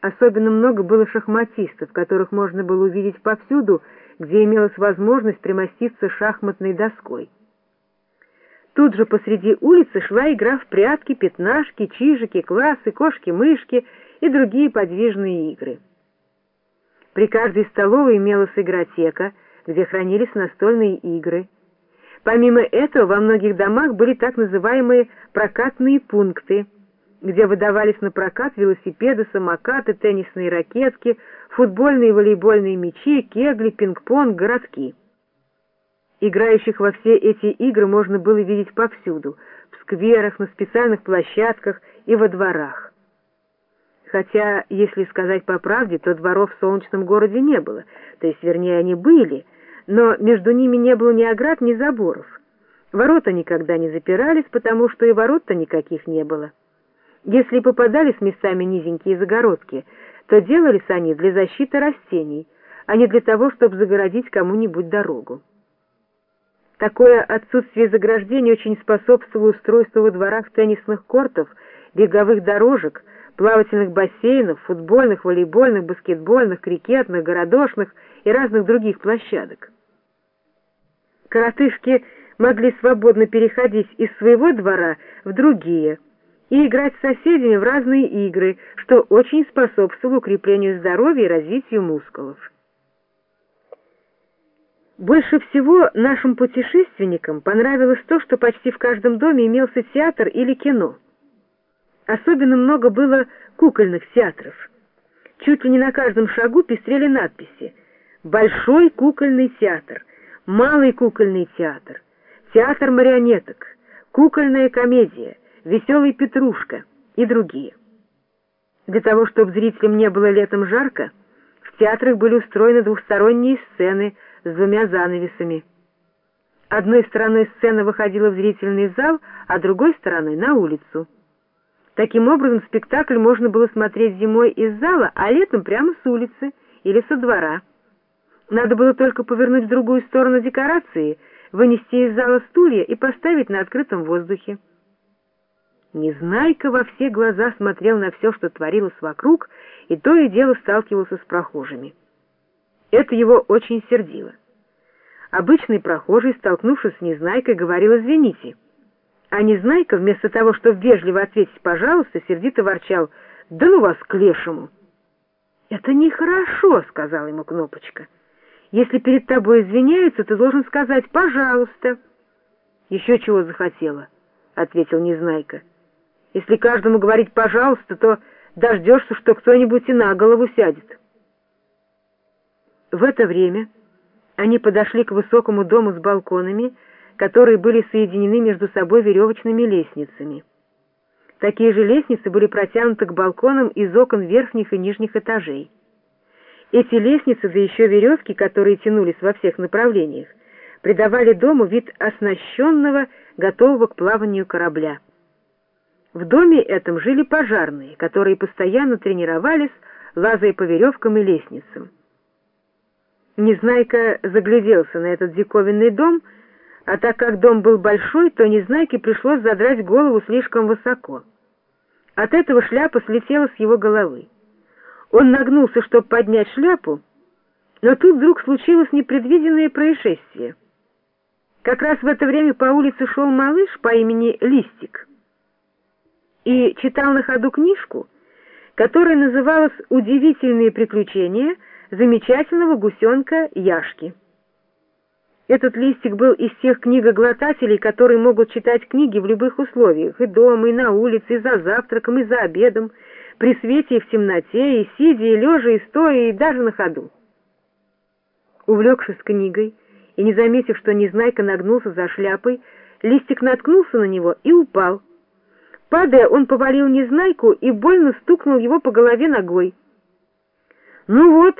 Особенно много было шахматистов, которых можно было увидеть повсюду, где имелась возможность примоститься шахматной доской. Тут же посреди улицы шла игра в прятки, пятнашки, чижики, классы, кошки-мышки и другие подвижные игры. При каждой столовой имелась игротека, где хранились настольные игры. Помимо этого, во многих домах были так называемые прокатные пункты – где выдавались на прокат велосипеды, самокаты, теннисные ракетки, футбольные и волейбольные мячи, кегли, пинг-понг, городки. Играющих во все эти игры можно было видеть повсюду, в скверах, на специальных площадках и во дворах. Хотя, если сказать по правде, то дворов в солнечном городе не было, то есть, вернее, они были, но между ними не было ни оград, ни заборов. Ворота никогда не запирались, потому что и ворот-то никаких не было. Если попадались местами низенькие загородки, то делались они для защиты растений, а не для того, чтобы загородить кому-нибудь дорогу. Такое отсутствие заграждений очень способствовало устройству во дворах теннисных кортов, беговых дорожек, плавательных бассейнов, футбольных, волейбольных, баскетбольных, крикетных, городошных и разных других площадок. Коротышки могли свободно переходить из своего двора в другие – и играть с соседями в разные игры, что очень способствовало укреплению здоровья и развитию мускулов. Больше всего нашим путешественникам понравилось то, что почти в каждом доме имелся театр или кино. Особенно много было кукольных театров. Чуть ли не на каждом шагу пестрели надписи «Большой кукольный театр», «Малый кукольный театр», «Театр марионеток», «Кукольная комедия», «Веселый Петрушка» и другие. Для того, чтобы зрителям не было летом жарко, в театрах были устроены двухсторонние сцены с двумя занавесами. Одной стороной сцена выходила в зрительный зал, а другой стороной — на улицу. Таким образом, спектакль можно было смотреть зимой из зала, а летом прямо с улицы или со двора. Надо было только повернуть в другую сторону декорации, вынести из зала стулья и поставить на открытом воздухе. Незнайка во все глаза смотрел на все, что творилось вокруг, и то и дело сталкивался с прохожими. Это его очень сердило. Обычный прохожий, столкнувшись с Незнайкой, говорил «извините». А Незнайка, вместо того, чтобы вежливо ответить «пожалуйста», сердито ворчал «да ну вас к лешему». «Это нехорошо», — сказала ему Кнопочка. «Если перед тобой извиняются, ты должен сказать «пожалуйста». «Еще чего захотела», — ответил Незнайка. Если каждому говорить «пожалуйста», то дождешься, что кто-нибудь и на голову сядет. В это время они подошли к высокому дому с балконами, которые были соединены между собой веревочными лестницами. Такие же лестницы были протянуты к балконам из окон верхних и нижних этажей. Эти лестницы, да еще веревки, которые тянулись во всех направлениях, придавали дому вид оснащенного, готового к плаванию корабля. В доме этом жили пожарные, которые постоянно тренировались, лазая по веревкам и лестницам. Незнайка загляделся на этот диковинный дом, а так как дом был большой, то Незнайке пришлось задрать голову слишком высоко. От этого шляпа слетела с его головы. Он нагнулся, чтобы поднять шляпу, но тут вдруг случилось непредвиденное происшествие. Как раз в это время по улице шел малыш по имени Листик и читал на ходу книжку, которая называлась «Удивительные приключения замечательного гусенка Яшки». Этот листик был из тех книгоглотателей, которые могут читать книги в любых условиях, и дома, и на улице, и за завтраком, и за обедом, при свете и в темноте, и сидя, и лежа, и стоя, и даже на ходу. Увлекшись книгой и не заметив, что Незнайка нагнулся за шляпой, листик наткнулся на него и упал, Падая, он повалил Незнайку и больно стукнул его по голове ногой. «Ну вот,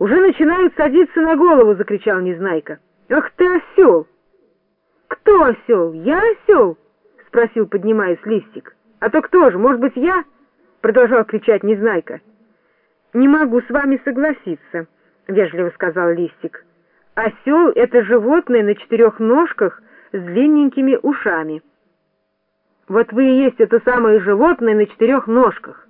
уже начинают садиться на голову!» — закричал Незнайка. «Ах ты осел!» «Кто осел? Я осел?» — спросил, поднимаясь листик. «А то кто же? Может быть, я?» — продолжал кричать Незнайка. «Не могу с вами согласиться», — вежливо сказал листик. «Осел — это животное на четырех ножках с длинненькими ушами». Вот вы и есть это самое животное на четырех ножках.